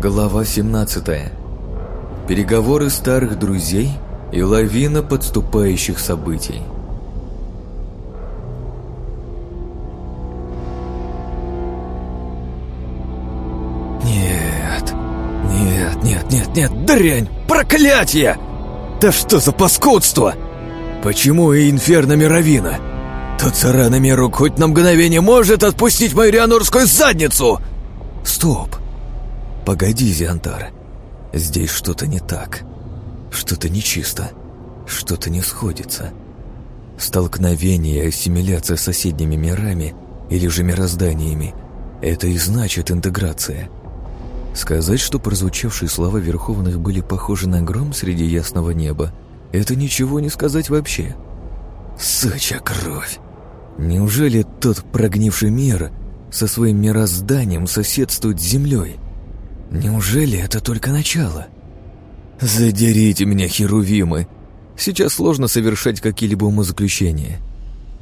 Глава 17. Переговоры старых друзей и лавина подступающих событий. Нет, нет, нет, нет, нет, дрянь, проклятие! Да что за паскудство? Почему и инферно мировина? Тот сарана Мерук хоть на мгновение может отпустить мою рианорскую задницу! Стоп! Погоди, Зиантар. Здесь что-то не так. Что-то нечисто. Что-то не сходится. Столкновение и ассимиляция с соседними мирами или же мирозданиями — это и значит интеграция. Сказать, что прозвучавшие слова Верховных были похожи на гром среди ясного неба, это ничего не сказать вообще. Суча кровь! Неужели тот прогнивший мир со своим мирозданием соседствует с землей? Неужели это только начало? Задерите меня, херувимы! Сейчас сложно совершать какие-либо умозаключения.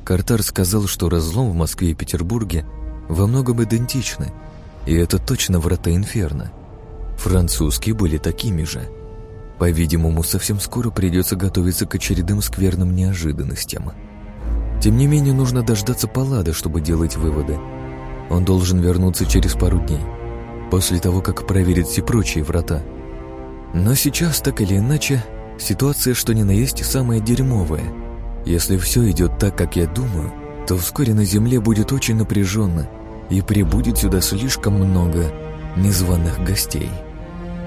Картар сказал, что разлом в Москве и Петербурге во многом идентичны, и это точно врата Инферно. Французские были такими же. По-видимому, совсем скоро придется готовиться к очередным скверным неожиданностям. Тем не менее, нужно дождаться Паллада, чтобы делать выводы. Он должен вернуться через пару дней, после того, как проверит все прочие врата. Но сейчас, так или иначе, ситуация, что ни на есть, самая дерьмовая. Если все идет так, как я думаю, то вскоре на Земле будет очень напряженно, и прибудет сюда слишком много незваных гостей.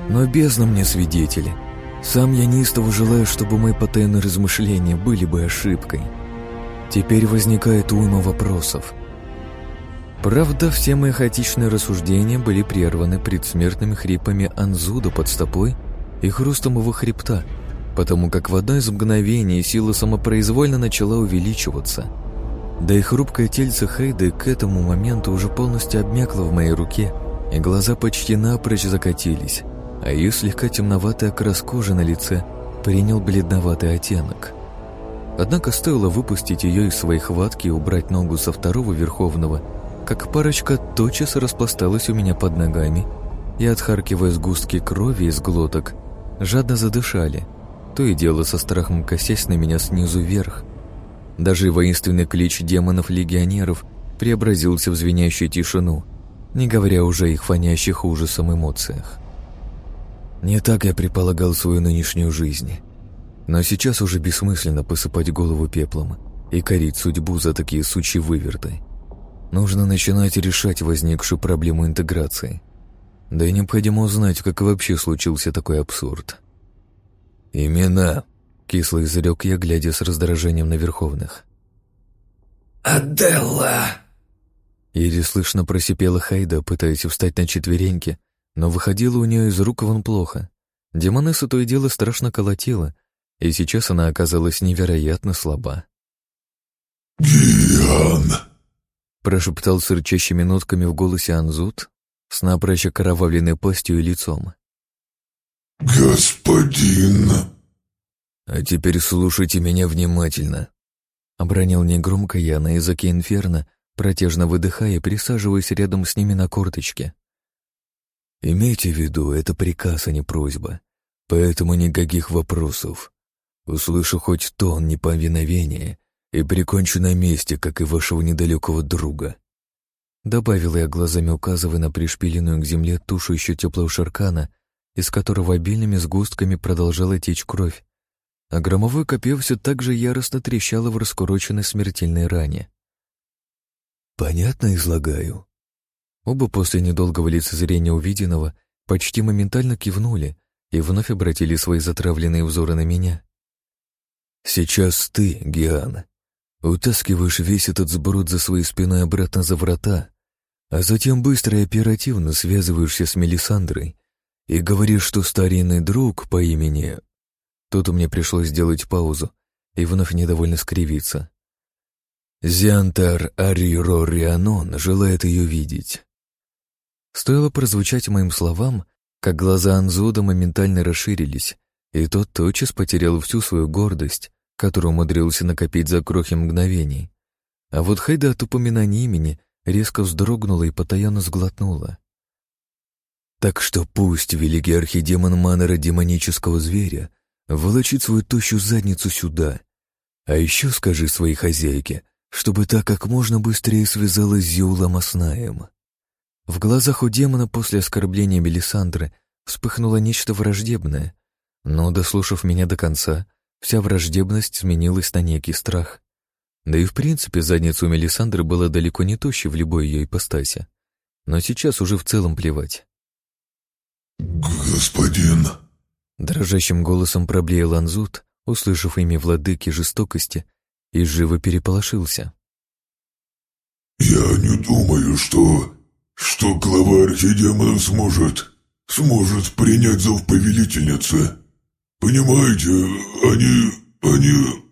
Но бездна мне свидетели. Сам я неистово желаю, чтобы мои потайные размышления были бы ошибкой. Теперь возникает уйма вопросов. Правда, все мои хаотичные рассуждения были прерваны предсмертными хрипами Анзуда под стопой и хрустом его хребта, потому как в одно из мгновений сила самопроизвольно начала увеличиваться. Да и хрупкое тельце Хейды к этому моменту уже полностью обмякло в моей руке, и глаза почти напрочь закатились, а ее слегка темноватый окрас кожи на лице принял бледноватый оттенок – Однако стоило выпустить ее из своей хватки и убрать ногу со второго верховного, как парочка тотчас распласталась у меня под ногами и, отхаркивая сгустки крови из глоток, жадно задышали, то и дело со страхом косясь на меня снизу вверх. Даже воинственный клич демонов-легионеров преобразился в звенящую тишину, не говоря уже о их фонящих ужасом эмоциях. Не так я предполагал свою нынешнюю жизнь. Но сейчас уже бессмысленно посыпать голову пеплом и корить судьбу за такие сучьи выверты. Нужно начинать решать возникшую проблему интеграции. Да и необходимо узнать, как вообще случился такой абсурд. «Имена!» — кисло изрек я, глядя с раздражением на Верховных. «Аделла!» Еле слышно просипела Хайда, пытаясь встать на четвереньки, но выходило у нее из рук вон плохо. Демонессу то и дело страшно колотило, и сейчас она оказалась невероятно слаба. «Гиан!» Прошептал с рычащими нотками в голосе Анзут, с напрочь окровавленной пастью и лицом. «Господин!» «А теперь слушайте меня внимательно», — обронил негромко я на языке инферно, протяжно выдыхая присаживаясь рядом с ними на корточке. «Имейте в виду, это приказ, а не просьба, поэтому никаких вопросов. Услышу хоть тон неповиновения и прикончу на месте, как и вашего недалекого друга. Добавила я глазами, указывая на пришпиленную к земле тушу еще теплого шаркана, из которого обильными сгустками продолжала течь кровь, а громовое копье все так же яростно трещало в раскуроченной смертельной ране. «Понятно излагаю». Оба после недолгого лицезрения увиденного почти моментально кивнули и вновь обратили свои затравленные взоры на меня. Сейчас ты, Гиан, утаскиваешь весь этот сброд за своей спиной обратно за врата, а затем быстро и оперативно связываешься с Мелисандрой и говоришь, что старинный друг по имени... Тут мне пришлось сделать паузу и вновь недовольно скривиться. Зиантар Ариро Рианон желает ее видеть. Стоило прозвучать моим словам, как глаза Анзуда моментально расширились, и тот тотчас потерял всю свою гордость, которую умудрился накопить за крохи мгновений. А вот Хайда от упоминания имени резко вздрогнула и потаянно сглотнула. Так что пусть великий архидемон Манера демонического зверя волочит свою тощую задницу сюда. А еще скажи своей хозяйке, чтобы так как можно быстрее связалась с Зиулом Аснаем. В глазах у демона после оскорбления Белисандры вспыхнуло нечто враждебное, но, дослушав меня до конца, вся враждебность сменилась на некий страх. Да и в принципе задница у Мелисандры была далеко не тощей в любой ее ипостаси. Но сейчас уже в целом плевать. «Господин!» Дрожащим голосом проблеял Анзут, услышав имя владыки жестокости, и живо переполошился. «Я не думаю, что... что глава архидемона сможет... сможет принять зов повелительницы. Понимаете, они... они...»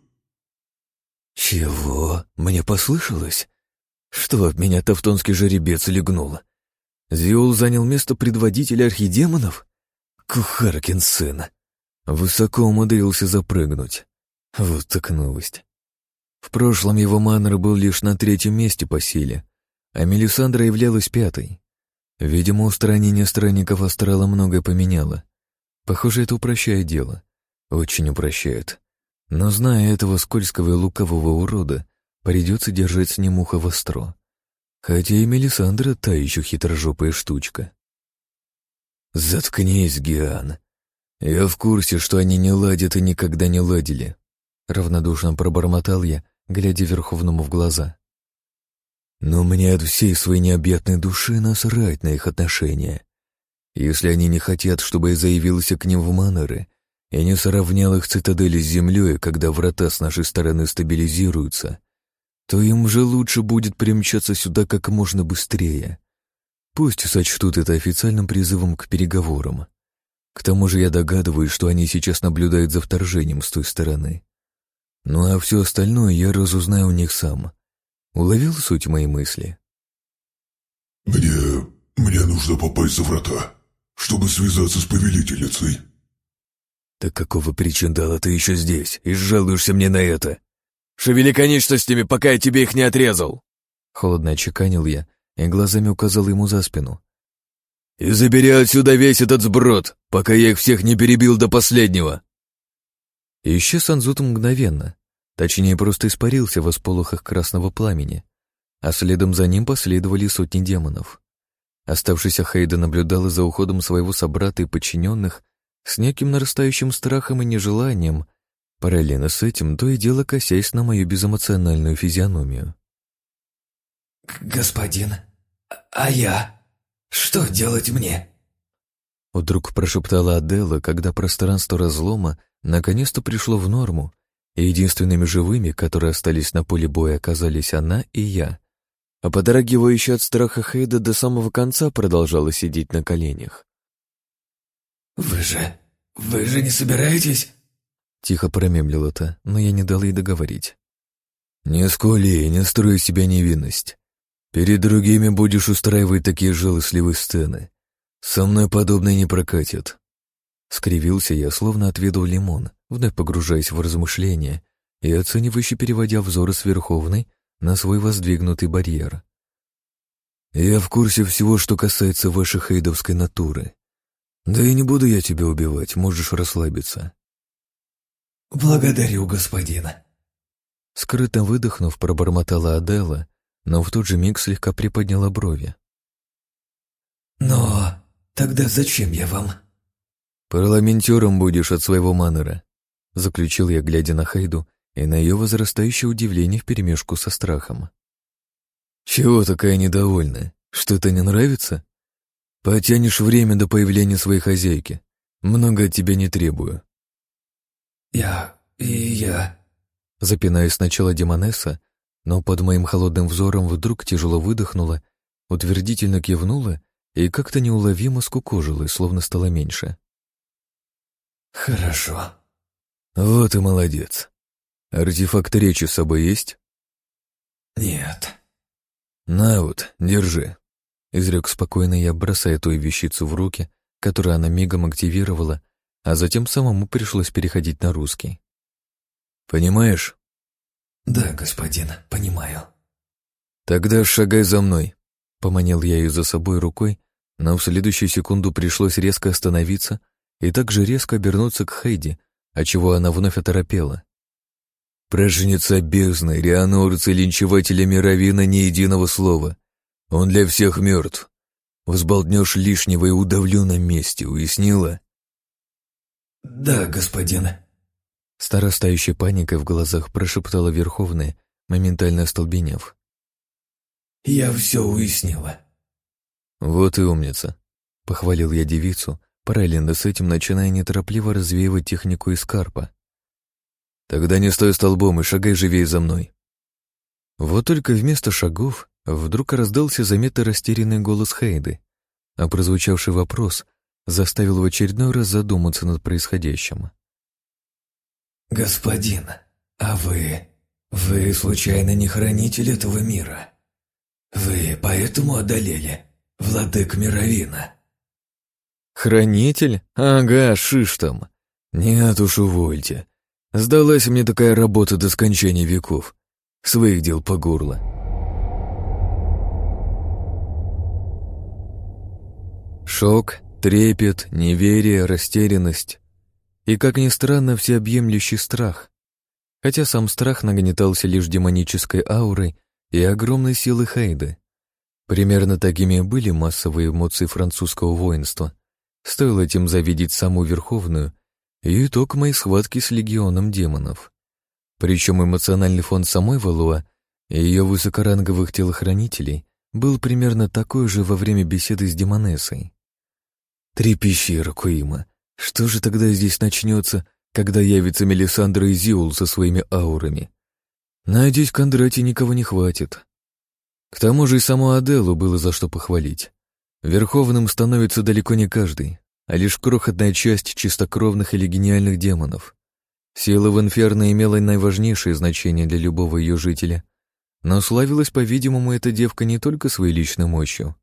«Чего? Мне послышалось? Что, от меня тавтонский жеребец легнул? Зиул занял место предводителя архидемонов? Кухаркин сын. Высоко умудрился запрыгнуть. Вот так новость. В прошлом его манер был лишь на третьем месте по силе, а Мелисандра являлась пятой. Видимо, устранение странников астрала многое поменяло. Похоже, это упрощает дело. Очень упрощает. Но зная этого скользкого и лукового урода, придется держать с ним ухо востро. Хотя и Мелисандра та еще хитрожопая штучка. «Заткнись, Гиан. Я в курсе, что они не ладят и никогда не ладили», — равнодушно пробормотал я, глядя Верховному в глаза. «Но мне от всей своей необъятной души насрать на их отношения. Если они не хотят, чтобы я заявился к ним в манеры и не сравнял их цитадели с землей, когда врата с нашей стороны стабилизируются, то им же лучше будет примчаться сюда как можно быстрее. Пусть сочтут это официальным призывом к переговорам. К тому же я догадываюсь, что они сейчас наблюдают за вторжением с той стороны. Ну а все остальное я разузнаю у них сам. Уловил суть моей мысли? «Мне... мне нужно попасть за врата, чтобы связаться с повелительницей». «Так какого причиндала ты еще здесь и жалуешься мне на это? Шевели конечностями, пока я тебе их не отрезал!» Холодно очеканил я и глазами указал ему за спину. «И забери отсюда весь этот сброд, пока я их всех не перебил до последнего!» И исчез Анзут мгновенно, точнее, просто испарился в осполохах красного пламени, а следом за ним последовали сотни демонов. Оставшийся Хейда наблюдала за уходом своего собрата и подчиненных с неким нарастающим страхом и нежеланием, параллельно с этим то и дело косясь на мою безэмоциональную физиономию. «Господин, а я? Что делать мне?» Вдруг прошептала Аделла, когда пространство разлома наконец-то пришло в норму, и единственными живыми, которые остались на поле боя, оказались она и я. А подрагивающая от страха Хейда до самого конца продолжала сидеть на коленях. «Вы же... вы же не собираетесь...» Тихо промемлила та, но я не дал ей договорить. «Не сколи и не строй себя невинность. Перед другими будешь устраивать такие жалостливые сцены. Со мной подобное не прокатит. Скривился я, словно отведал лимон, вновь погружаясь в размышления и оценивающе переводя взоры с Верховной на свой воздвигнутый барьер. «Я в курсе всего, что касается вашей хейдовской натуры. Да и не буду я тебя убивать, можешь расслабиться». «Благодарю, господина». Скрыто выдохнув, пробормотала Адела, но в тот же миг слегка приподняла брови. «Но тогда зачем я вам?» «Парламентером будешь от своего манера», — заключил я, глядя на Хайду и на ее возрастающее удивление вперемешку со страхом. «Чего такая недовольная? Что-то не нравится? Потянешь время до появления своей хозяйки. Много от тебя не требую». «Я... и я...» Запинаясь сначала Демонесса, но под моим холодным взором вдруг тяжело выдохнула, утвердительно кивнула и как-то неуловимо скукожилась, словно стало меньше. «Хорошо». «Вот и молодец. Артефакт речи с собой есть?» «Нет». «На вот, держи», — изрек спокойно я, бросая ту вещицу в руки, которую она мигом активировала, а затем самому пришлось переходить на русский. «Понимаешь?» «Да, господин, понимаю». «Тогда шагай за мной», — поманил я ее за собой рукой, но в следующую секунду пришлось резко остановиться и также резко обернуться к Хейди, отчего она вновь оторопела. Про жнеца бездны, рианорца и линчевателя Мировина ни единого слова. Он для всех мертв. Взболтнешь лишнего и удавлю на месте, уяснила? «Да, господин». Старостающая паника в глазах прошептала Верховная, моментально остолбенев. «Я все уяснила». «Вот и умница», — похвалил я девицу, параллельно с этим начиная неторопливо развеивать технику из карпа. «Тогда не стой столбом и шагай живее за мной». Вот только вместо шагов вдруг раздался заметно растерянный голос Хейды, а прозвучавший вопрос заставил в очередной раз задуматься над происходящим. «Господин, а вы... вы случайно не хранитель этого мира? Вы поэтому одолели владык Мировина?» «Хранитель? Ага, шиш там. Нет уж, увольте. Сдалась мне такая работа до скончания веков. Своих дел по горло». Шок, трепет, неверие, растерянность и, как ни странно, всеобъемлющий страх. Хотя сам страх нагнетался лишь демонической аурой и огромной силой Хейды. Примерно такими были массовые эмоции французского воинства. Стоило этим завидеть саму Верховную и итог моей схватки с легионом демонов. Причем эмоциональный фон самой Валуа и ее высокоранговых телохранителей был примерно такой же во время беседы с демонессой. Три пещеры Куима. Что же тогда здесь начнется, когда явится Мелисандра и Зиул со своими аурами? Надеюсь, Кондрате никого не хватит. К тому же и саму Аделу было за что похвалить. Верховным становится далеко не каждый, а лишь крохотная часть чистокровных или гениальных демонов. Сила в Инферно имела наиважнейшее значение для любого ее жителя, но славилась, по-видимому, эта девка не только своей личной мощью.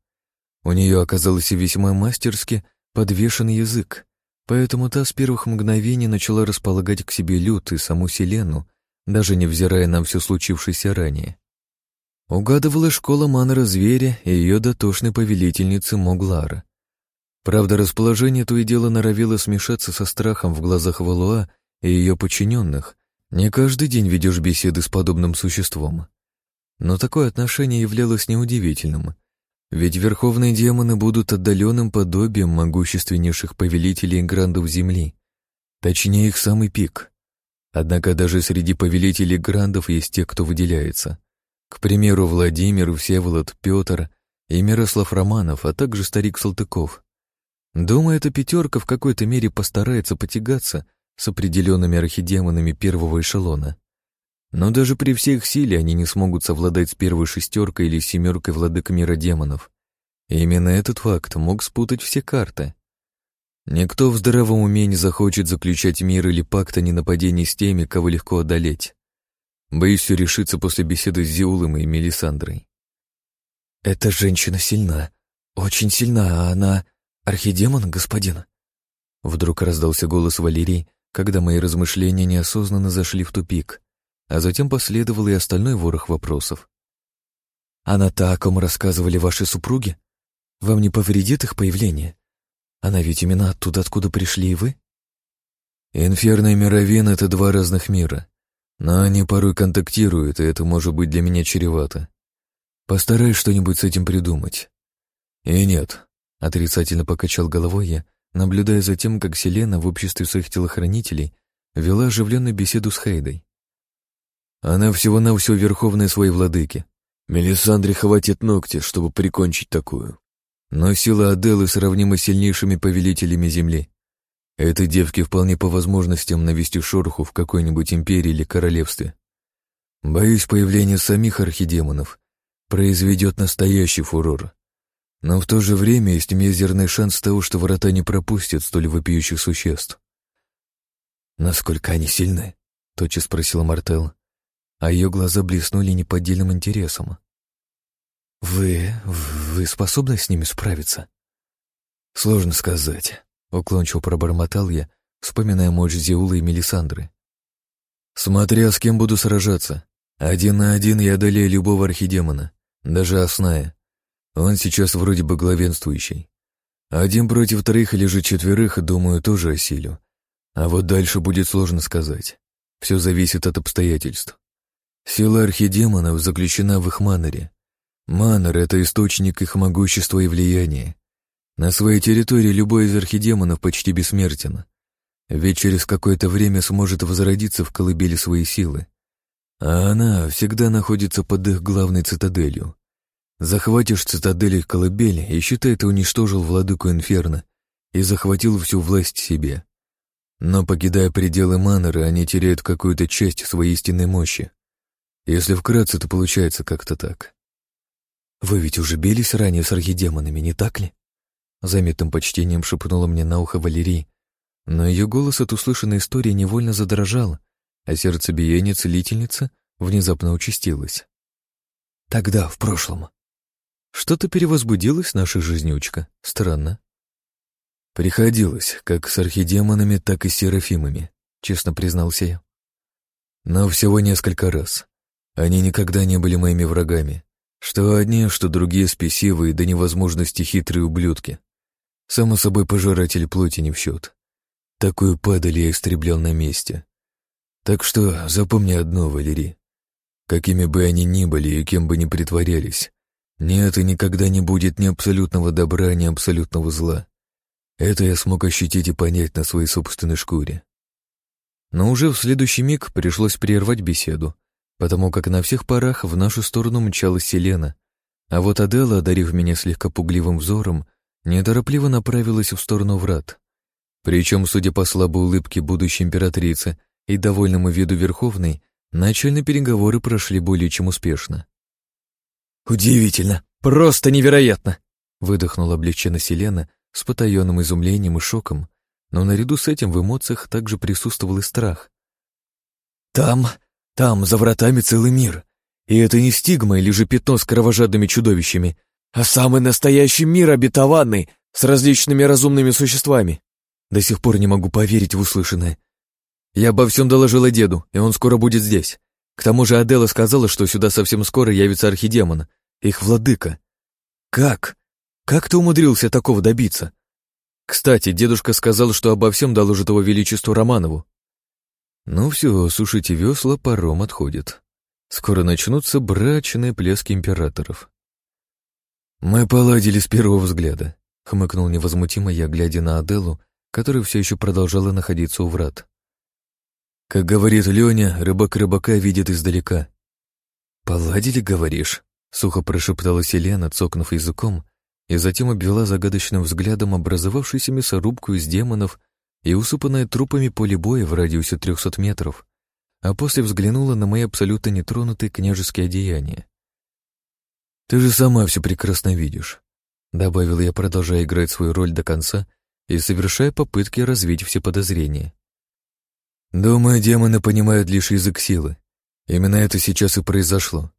У нее оказалось и весьма мастерски подвешен язык, поэтому та с первых мгновений начала располагать к себе Лют и саму Селену, даже невзирая на все случившееся ранее. Угадывала школа манера зверя и ее дотошной повелительницы Моглара. Правда, расположение то и дело норовило смешаться со страхом в глазах Валуа и ее подчиненных. Не каждый день ведешь беседы с подобным существом. Но такое отношение являлось неудивительным, ведь верховные демоны будут отдаленным подобием могущественнейших повелителей грандов Земли, точнее их самый пик. Однако даже среди повелителей грандов есть те, кто выделяется. К примеру, Владимир, Всеволод, Петр и Мирослав Романов, а также старик Салтыков. Думаю, эта пятерка в какой-то мере постарается потягаться с определенными архидемонами первого эшелона. Но даже при всех силе они не смогут совладать с первой шестеркой или семеркой владык мира демонов. И именно этот факт мог спутать все карты. Никто в здравом уме не захочет заключать мир или пакт о ненападении с теми, кого легко одолеть. Боюсь, все решится после беседы с Зиулом и Мелисандрой. «Эта женщина сильна, очень сильна, а она архидемон, господин?» Вдруг раздался голос Валерии, когда мои размышления неосознанно зашли в тупик, а затем последовал и остальной ворох вопросов. «Она та, о ком рассказывали ваши супруги? Вам не повредит их появление? Она ведь именно оттуда, откуда пришли и вы?» «Инферно и Мировин — это два разных мира. Но они порой контактируют, и это может быть для меня чревато. Постараюсь что-нибудь с этим придумать. И нет, отрицательно покачал головой я, наблюдая за тем, как Селена в обществе своих телохранителей вела оживленную беседу с Хейдой. Она всего-навсего верховная своей владыки. Мелисандре хватит ногти, чтобы прикончить такую. Но сила Аделы сравнима с сильнейшими повелителями Земли. Этой девке вполне по возможностям навести шороху в какой-нибудь империи или королевстве. Боюсь, появление самих архидемонов произведет настоящий фурор. Но в то же время есть мизерный шанс того, что врата не пропустят столь вопиющих существ. «Насколько они сильны?» — тотчас спросила Мартел, а ее глаза блеснули неподдельным интересом. «Вы... вы способны с ними справиться?» «Сложно сказать. Уклончиво пробормотал я, вспоминая мощь Зиулы и Мелисандры. Смотря с кем буду сражаться. Один на один я одолею любого архидемона, даже Осная. Он сейчас вроде бы главенствующий. Один против троих или же четверых, думаю, тоже осилю. А вот дальше будет сложно сказать. Все зависит от обстоятельств. Сила архидемонов заключена в их маноре. Манор — это источник их могущества и влияния. На своей территории любой из архидемонов почти бессмертен. Ведь через какое-то время сможет возродиться в колыбели своей силы. А она всегда находится под их главной цитаделью. Захватишь цитадель их колыбели и, считай, ты уничтожил владыку Инферно и захватил всю власть себе. Но, покидая пределы Маноры, они теряют какую-то часть своей истинной мощи. Если вкратце, то получается как-то так. «Вы ведь уже бились ранее с архидемонами, не так ли?» Заметным почтением шепнула мне на ухо Валерий, но ее голос от услышанной истории невольно задрожал, а сердцебиение целительницы внезапно участилось. «Тогда, в прошлом». «Что-то перевозбудилось наша жизнючка. Странно». «Приходилось, как с архидемонами, так и с серафимами», — честно признался я. «Но всего несколько раз. Они никогда не были моими врагами. Что одни, что другие спесивые до невозможности хитрые ублюдки. Само собой, пожиратели плоти не в счет. Такую падаль я истреблял на месте. Так что запомни одно, Валерий. Какими бы они ни были и кем бы ни притворялись, нет и никогда не будет ни абсолютного добра, ни абсолютного зла. Это я смог ощутить и понять на своей собственной шкуре. Но уже в следующий миг пришлось прервать беседу, потому как на всех парах в нашу сторону мчалась Селена, а вот Адела, одарив меня слегка пугливым взором, неторопливо направилась в сторону врат. Причем, судя по слабой улыбке будущей императрицы и довольному виду Верховной, начальные переговоры прошли более чем успешно. «Удивительно! Просто невероятно!» выдохнула облегченно Селена с потаенным изумлением и шоком, но наряду с этим в эмоциях также присутствовал и страх. «Там, там, за вратами целый мир. И это не стигма или же пятно с кровожадными чудовищами, а самый настоящий мир обетованный, с различными разумными существами. До сих пор не могу поверить в услышанное. Я обо всем доложила деду, и он скоро будет здесь. К тому же Адела сказала, что сюда совсем скоро явится архидемон, их владыка. Как? Как ты умудрился такого добиться? Кстати, дедушка сказал, что обо всем доложит его величеству Романову. Ну все, сушите весла, паром отходит. Скоро начнутся брачные пляски императоров. Мы поладили с первого взгляда, хмыкнул невозмутимо я, глядя на Аделу, которая все еще продолжала находиться у врат. Как говорит Леня, рыбак рыбака видит издалека. «Поладили, говоришь?» — сухо прошептала Селена, цокнув языком, и затем обвела загадочным взглядом образовавшуюся мясорубку из демонов и усыпанное трупами поле боя в радиусе трехсот метров, а после взглянула на мои абсолютно нетронутые княжеские одеяния. «Ты же сама все прекрасно видишь», — добавил я, продолжая играть свою роль до конца и совершая попытки развить все подозрения. Думаю, демоны понимают лишь язык силы. Именно это сейчас и произошло.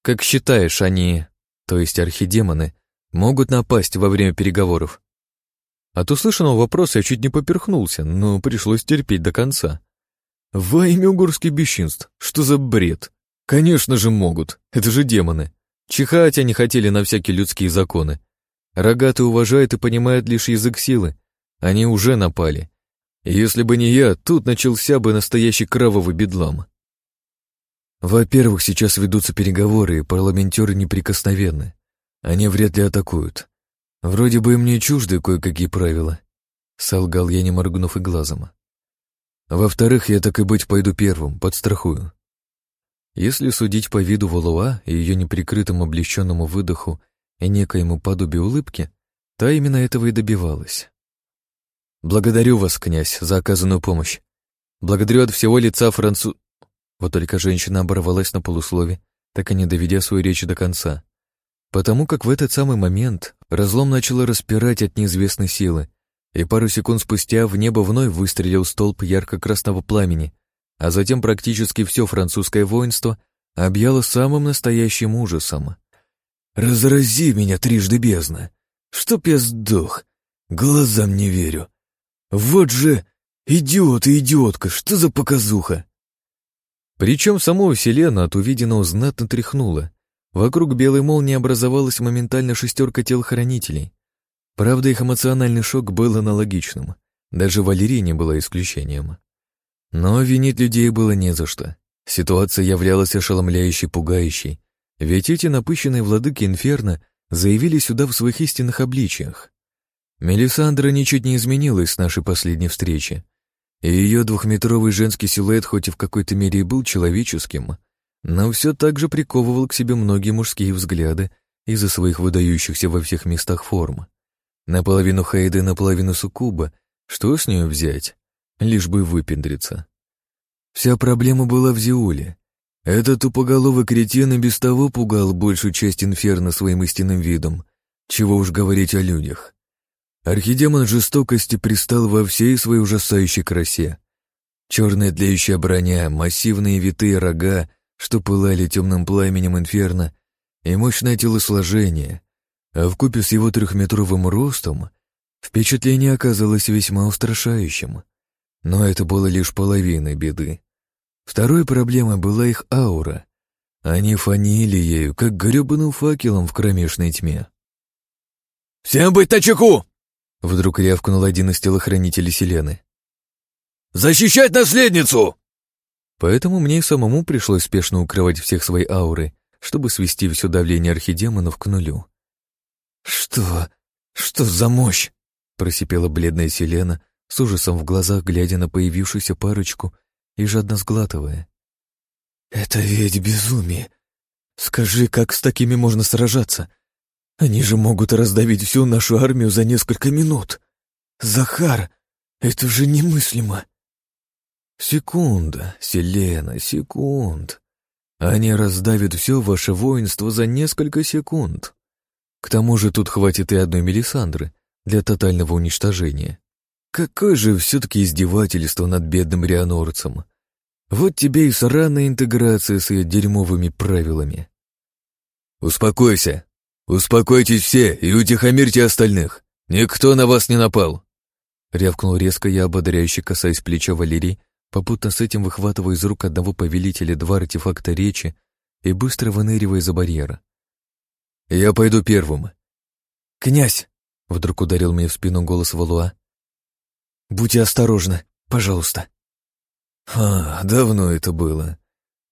Как считаешь, они, то есть архидемоны, могут напасть во время переговоров? От услышанного вопроса я чуть не поперхнулся, но пришлось терпеть до конца. Во имя угорских бесчинств, что за бред? Конечно же могут, это же демоны. Чихать они хотели на всякие людские законы. Рогатые уважают и понимают лишь язык силы. Они уже напали. Если бы не я, тут начался бы настоящий кровавый бедлам. Во-первых, сейчас ведутся переговоры, и парламентеры неприкосновенны. Они вряд ли атакуют. Вроде бы им не чужды кое-какие правила. Солгал я, не моргнув и глазом. Во-вторых, я так и быть пойду первым, подстрахую. Если судить по виду Валуа и ее неприкрытому облегченному выдоху и некоему подобию улыбки, та именно этого и добивалась. «Благодарю вас, князь, за оказанную помощь. Благодарю от всего лица францу...» Вот только женщина оборвалась на полуслове, так и не доведя свою речь до конца. Потому как в этот самый момент разлом начало распирать от неизвестной силы, и пару секунд спустя в небо вновь выстрелил столб ярко-красного пламени, а затем практически все французское воинство объяло самым настоящим ужасом. «Разрази меня трижды бездна! Чтоб я сдох! Глазам не верю! Вот же идиот и идиотка! Что за показуха!» Причем саму Селена от увиденного знатно тряхнула. Вокруг белой молнии образовалась моментально шестерка телохранителей. Правда, их эмоциональный шок был аналогичным. Даже Валерия не была исключением. Но винить людей было не за что. Ситуация являлась ошеломляющей, пугающей. Ведь эти напыщенные владыки Инферно заявили сюда в своих истинных обличиях. Мелисандра ничуть не изменилась с нашей последней встречи, и ее двухметровый женский силуэт хоть и в какой-то мере и был человеческим, но все так же приковывал к себе многие мужские взгляды из-за своих выдающихся во всех местах форм. Наполовину Хейда, наполовину Сукуба, что с нее взять? Лишь бы выпендриться. Вся проблема была в Зиуле. Этот тупоголовый кретин и без того пугал большую часть инферно своим истинным видом, чего уж говорить о людях. Архидемон жестокости пристал во всей своей ужасающей красе. Черная тлеющая броня, массивные витые рога, что пылали темным пламенем инферно, и мощное телосложение, а вкупе с его трехметровым ростом впечатление оказалось весьма устрашающим. Но это было лишь половина беды. Второй проблемой была их аура. Они фанили ею, как гребаным факелом в кромешной тьме. «Всем быть начеку!» Вдруг рявкнул один из телохранителей Селены. «Защищать наследницу!» Поэтому мне и самому пришлось спешно укрывать всех свои ауры, чтобы свести все давление архидемонов к нулю. «Что? Что за мощь?» — просипела бледная Селена, с ужасом в глазах глядя на появившуюся парочку и жадно сглатывая. «Это ведь безумие. Скажи, как с такими можно сражаться? Они же могут раздавить всю нашу армию за несколько минут. Захар, это же немыслимо. Секунда, Селена, секунд. Они раздавят все ваше воинство за несколько секунд. К тому же тут хватит и одной Мелисандры для тотального уничтожения. Какое же все-таки издевательство над бедным рианорцем. Вот тебе и сраная интеграция с ее дерьмовыми правилами. «Успокойся», «Успокойтесь все и утихомирьте остальных. Никто на вас не напал!» Рявкнул резко я, ободряюще касаясь плеча Валерии, попутно с этим выхватывая из рук одного повелителя два артефакта речи и быстро выныривая за барьера. «Я пойду первым». «Князь!» — вдруг ударил мне в спину голос Валуа. «Будьте осторожны, пожалуйста». «А, давно это было.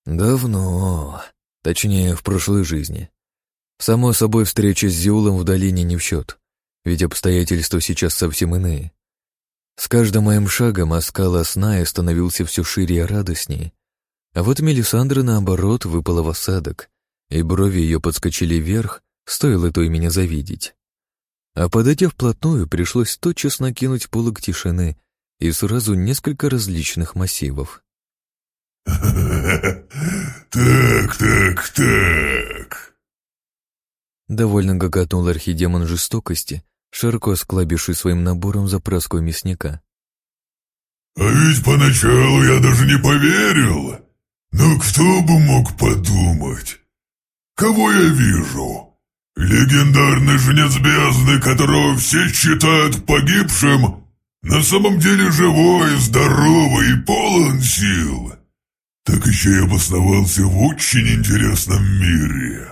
Давно. Точнее, в прошлой жизни. Само собой, встреча с Зиулом в долине не в счет, ведь обстоятельства сейчас совсем иные. С каждым моим шагом оскал Асная становился все шире и радостнее, а вот Мелисандра, наоборот, выпала в осадок, и брови ее подскочили вверх, стоило то и меня завидеть. А подойдя вплотную, пришлось тотчас накинуть полог тишины и сразу несколько различных массивов. «Так, так, так...» Довольно гоготнул архидемон жестокости, широко осклабивший своим набором запраску мясника. «А ведь поначалу я даже не поверил. Но кто бы мог подумать? Кого я вижу? Легендарный жнец бездны, которого все считают погибшим, на самом деле живой, здоровый и полон сил. Так еще и обосновался в очень интересном мире».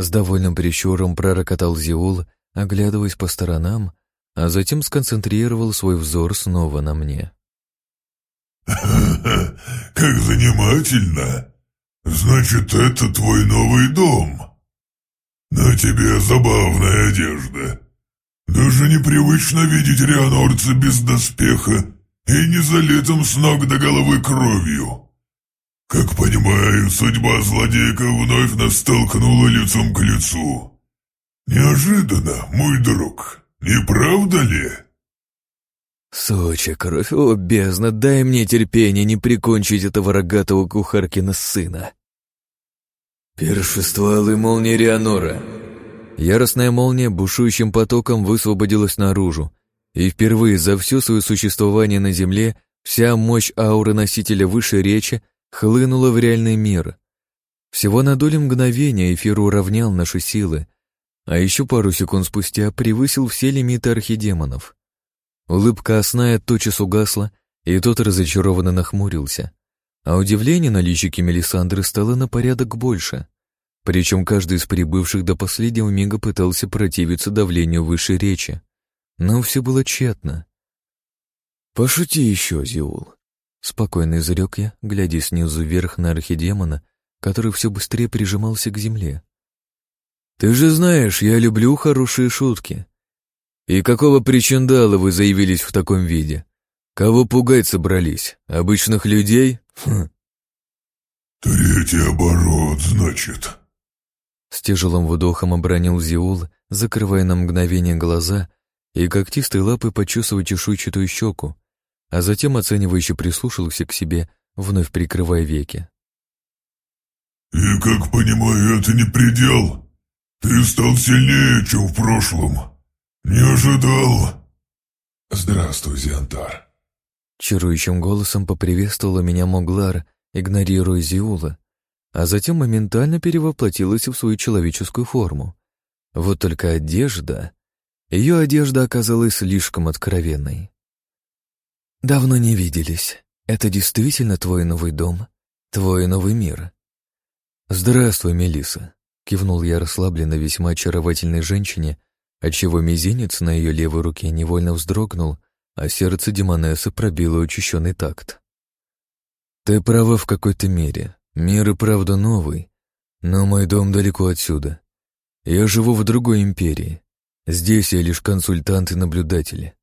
С довольным прищуром пророкотал Зиул, оглядываясь по сторонам, а затем сконцентрировал свой взор снова на мне. как занимательно! Значит, это твой новый дом. На тебе забавная одежда. Даже непривычно видеть рианорца без доспеха и не залитым с ног до головы кровью. Как понимаю, судьба злодейка вновь нас столкнула лицом к лицу. Неожиданно, мой друг, не правда ли? Сочи, кровь, о, бездна, дай мне терпение не прикончить этого рогатого кухаркина сына. Першествовал и молния Рианора. Яростная молния бушующим потоком высвободилась наружу, и впервые за все свое существование на Земле вся мощь ауры носителя высшей речи хлынула в реальный мир. Всего на долю мгновения эфир уравнял наши силы, а еще пару секунд спустя превысил все лимиты архидемонов. Улыбка Осная тотчас угасла, и тот разочарованно нахмурился. А удивление на личике Мелисандры стало на порядок больше. Причем каждый из прибывших до последнего мига пытался противиться давлению высшей речи. Но все было тщетно. «Пошути еще, Зиул», — спокойно изрек я, глядя снизу вверх на архидемона, который все быстрее прижимался к земле. «Ты же знаешь, я люблю хорошие шутки. И какого причиндала вы заявились в таком виде? Кого пугать собрались? Обычных людей? Хм. «Третий оборот, значит», с тяжелым вдохом обронил Зиул, закрывая на мгновение глаза и когтистой лапой почувствовать чешуйчатую щеку, а затем оценивающе прислушался к себе, вновь прикрывая веки. «И, как понимаю, это не предел. Ты стал сильнее, чем в прошлом. Не ожидал». «Здравствуй, Зиантар». Чарующим голосом поприветствовала меня Моглар, игнорируя Зиула, а затем моментально перевоплотилась в свою человеческую форму. Вот только одежда... Ее одежда оказалась слишком откровенной. «Давно не виделись. Это действительно твой новый дом? Твой новый мир?» «Здравствуй, Мелиса, кивнул я расслабленно весьма очаровательной женщине, отчего мизинец на ее левой руке невольно вздрогнул, а сердце Демонессы пробило учащенный такт. «Ты права в какой-то мере. Мир и правда новый, но мой дом далеко отсюда. Я живу в другой империи. Здесь я лишь консультант и наблюдатель.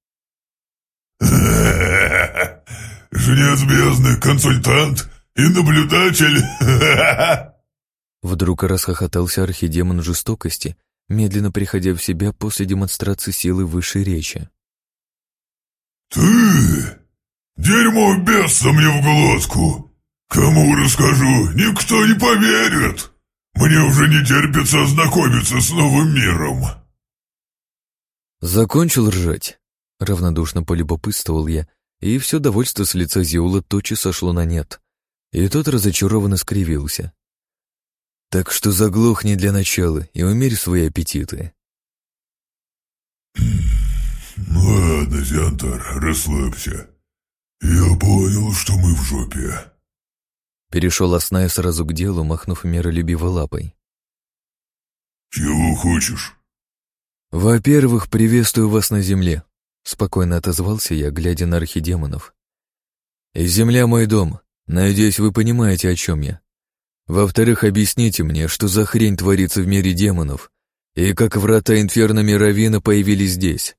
Жнец бездны, консультант и наблюдатель. Вдруг расхохотался архидемон жестокости, медленно приходя в себя после демонстрации силы высшей речи. «Ты! Дерьмо бесса мне в глотку! «Кому расскажу, никто не поверит! Мне уже не терпится ознакомиться с новым миром!» «Закончил ржать?» — равнодушно полюбопытствовал я, и все довольство с лица Зиула тотчас сошло на нет, и тот разочарованно скривился. «Так что заглохни для начала и умерь свои аппетиты». «Ладно, Зянтар, расслабься. Я понял, что мы в жопе». Перешел Асная сразу к делу, махнув миролюбивой лапой. «Чего хочешь?» «Во-первых, приветствую вас на земле», — спокойно отозвался я, глядя на архидемонов. «И земля мой дом. Надеюсь, вы понимаете, о чем я. Во-вторых, объясните мне, что за хрень творится в мире демонов, и как врата Инферно Мировина появились здесь.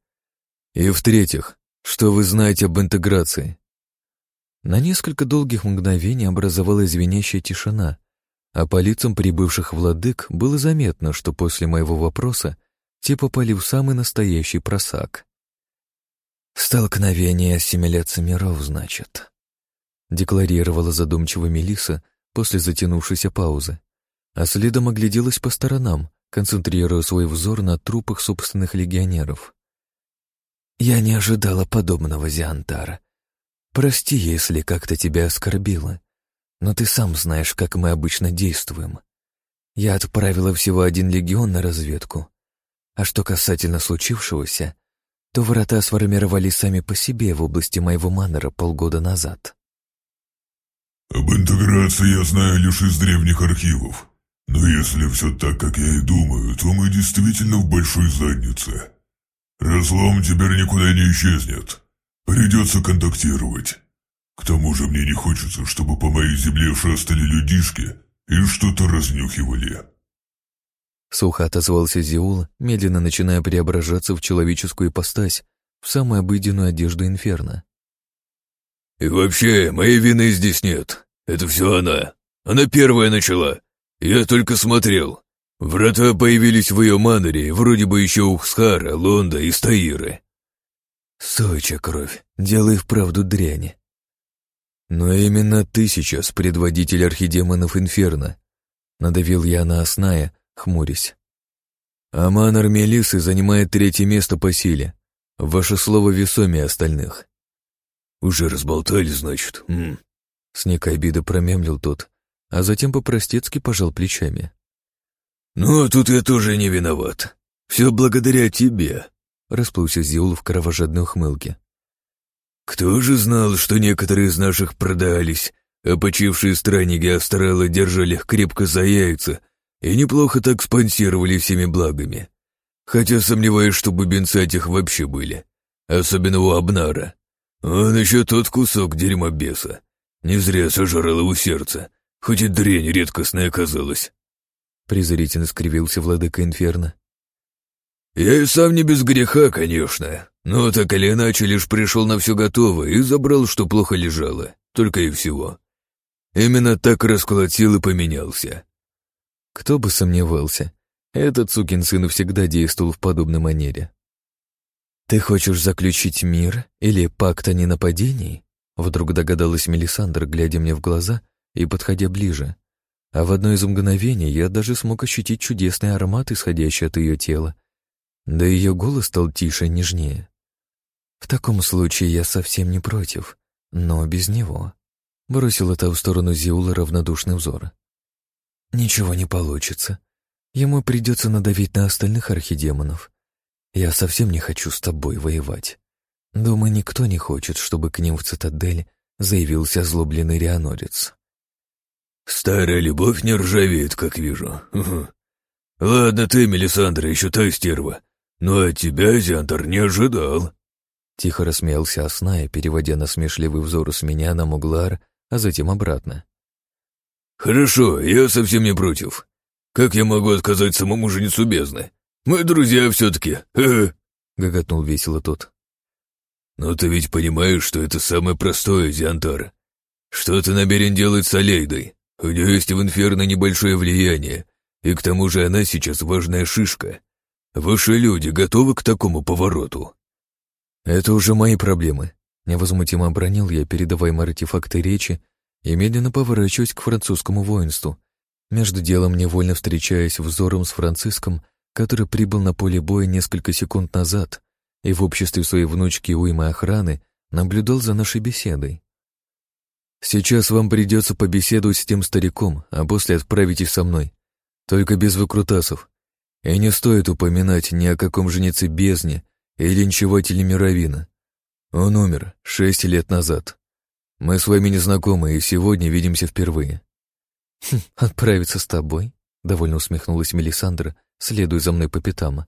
И в-третьих, что вы знаете об интеграции. На несколько долгих мгновений образовалась звенящая тишина, а по лицам прибывших владык было заметно, что после моего вопроса те попали в самый настоящий просак. «Столкновение ассимиляции миров, значит», — декларировала задумчиво Мелиса после затянувшейся паузы, а следом огляделась по сторонам, концентрируя свой взор на трупах собственных легионеров. «Я не ожидала подобного, Зиантара. Прости, если как-то тебя оскорбила, но ты сам знаешь, как мы обычно действуем. Я отправила всего один легион на разведку. А что касательно случившегося, то врата сформировались сами по себе в области моего манора полгода назад. Об интеграции я знаю лишь из древних архивов. Но если все так, как я и думаю, то мы действительно в большой заднице. Разлом теперь никуда не исчезнет. Придется контактировать. К тому же мне не хочется, чтобы по моей земле шастали людишки и что-то разнюхивали. Сухо отозвался Зиул, медленно начиная преображаться в человеческую ипостась, в самую обыденную одежду инферно. «И вообще, моей вины здесь нет. Это все она. Она первая начала. Я только смотрел. Врата появились в ее маноре, вроде бы еще у Хсхара, Лонда и Стаиры. Сойча кровь, делай вправду дрянь. Но именно ты сейчас предводитель архидемонов Инферно. Надавил я на Осная, хмурясь. А Манор Мелисы занимает третье место по силе. Ваше слово весомее остальных. Уже разболтали, значит. М. С некой обидой промемлил тот, а затем по-простецки пожал плечами. «Ну, а тут я тоже не виноват. Все благодаря тебе. Расплылся Зиул в кровожадной ухмылке. «Кто же знал, что некоторые из наших продались, а почившие странники Астрала держали их крепко за яйца и неплохо так спонсировали всеми благами. Хотя сомневаюсь, что бубенцы этих вообще были. Особенно у Абнара. Он еще тот кусок дерьма беса. Не зря сожрал его сердце, хоть и дрянь редкостная оказалась. Презрительно скривился владыка Инферно. Я и сам не без греха, конечно, но так или иначе лишь пришел на все готово и забрал, что плохо лежало, только и всего. Именно так расклад силы поменялся. Кто бы сомневался, этот сукин сын всегда действовал в подобной манере. «Ты хочешь заключить мир или пакт о ненападении?» Вдруг догадалась Мелисандр, глядя мне в глаза и подходя ближе. А в одно из мгновений я даже смог ощутить чудесный аромат, исходящий от ее тела. Да ее голос стал тише нежнее. «В таком случае я совсем не против, но без него», — бросила та в сторону Зиула равнодушный взор. «Ничего не получится. Ему придется надавить на остальных архидемонов. Я совсем не хочу с тобой воевать. Думаю, никто не хочет, чтобы к ним в цитадель заявился озлобленный рианорец». «Старая любовь не ржавеет, как вижу. Угу. Ладно ты, Мелисандра, еще та стерва. Ну а тебя, Зиантор, не ожидал». Тихо рассмеялся Осная, переводя насмешливый взор с меня на Муглар, а затем обратно. «Хорошо, я совсем не против. Как я могу отказать самому жнецу бездны? Мы друзья все-таки, гоготнул весело тот. «Но ты ведь понимаешь, что это самое простое, Зиантар. Что ты намерен делать с Алейдой? У нее есть в Инферно небольшое влияние, и к тому же она сейчас важная шишка. Ваши люди готовы к такому повороту?» «Это уже мои проблемы», — невозмутимо обронил я, передавая артефакты речи и медленно поворачиваясь к французскому воинству, между делом невольно встречаясь взором с Франциском, который прибыл на поле боя несколько секунд назад и в обществе своей внучки Уймы охраны наблюдал за нашей беседой. «Сейчас вам придется побеседовать с тем стариком, а после отправитесь со мной. Только без выкрутасов. И не стоит упоминать ни о каком женице бездне или линчевателе Мировина. Он умер шесть лет назад. Мы с вами не знакомы и сегодня видимся впервые». «Хм, «Отправиться с тобой?» — довольно усмехнулась Мелисандра, следуя за мной по пятам.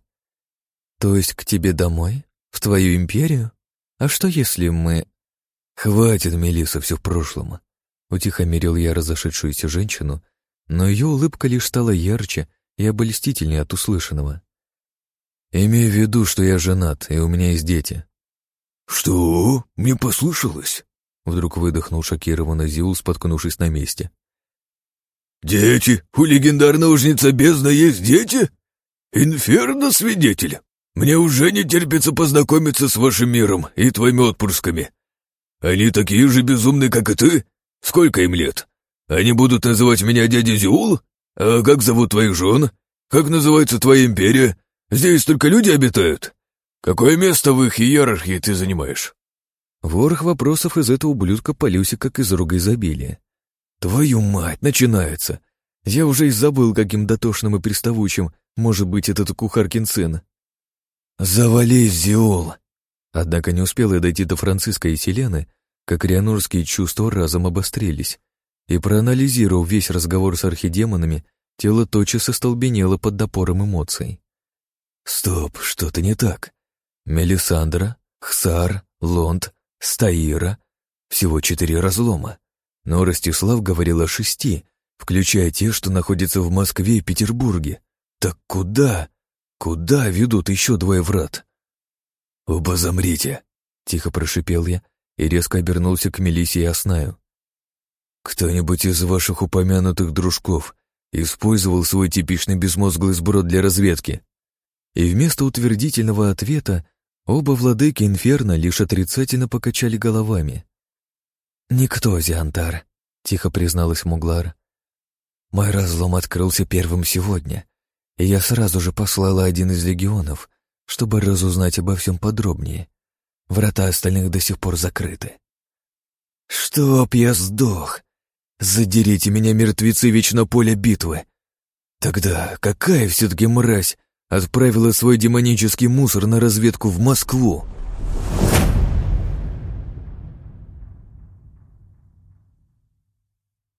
«То есть к тебе домой? В твою империю? А что если мы...» «Хватит, Мелиса, все в прошлом», — утихомирил я разошедшуюся женщину, но ее улыбка лишь стала ярче и обольстительнее от услышанного. «Имею в виду, что я женат, и у меня есть дети». «Что? Мне послышалось?» Вдруг выдохнул шокированный Зиул, споткнувшись на месте. «Дети? У легендарного жнеца бездна есть дети? Инферно, свидетель! Мне уже не терпится познакомиться с вашим миром и твоими отпрысками. Они такие же безумные, как и ты? Сколько им лет? Они будут называть меня дядя Зиул? А как зовут твоих жен? Как называется твоя империя? Здесь только люди обитают? Какое место в их иерархии ты занимаешь?» Ворох вопросов из этого ублюдка полюся, как из рога изобилия. Твою мать, начинается. Я уже и забыл, каким дотошным и приставучим может быть этот кухаркин сын. Завались, Зиол! Однако не успел я дойти до Франциска и Селены, как рианурские чувства разом обострились, и проанализировав весь разговор с архидемонами, тело тотчас остолбенело под напором эмоций. Стоп, что-то не так. Мелисандра, Хсар, Лонд, Стаира — всего четыре разлома. Но Ростислав говорил о шести, включая те, что находятся в Москве и Петербурге. Так куда? Куда ведут еще двое врат? «Оба замрите!» — тихо прошипел я и резко обернулся к Мелисе и Оснаю. «Кто-нибудь из ваших упомянутых дружков использовал свой типичный безмозглый сброд для разведки?» И вместо утвердительного ответа оба владыки Инферно лишь отрицательно покачали головами. «Никто, Зиантар», — тихо призналась Муглар. «Мой разлом открылся первым сегодня, и я сразу же послала один из легионов, чтобы разузнать обо всем подробнее. Врата остальных до сих пор закрыты». «Чтоб я сдох! Задерите меня, мертвецы, вечно поле битвы! Тогда какая все-таки мразь отправила свой демонический мусор на разведку в Москву?»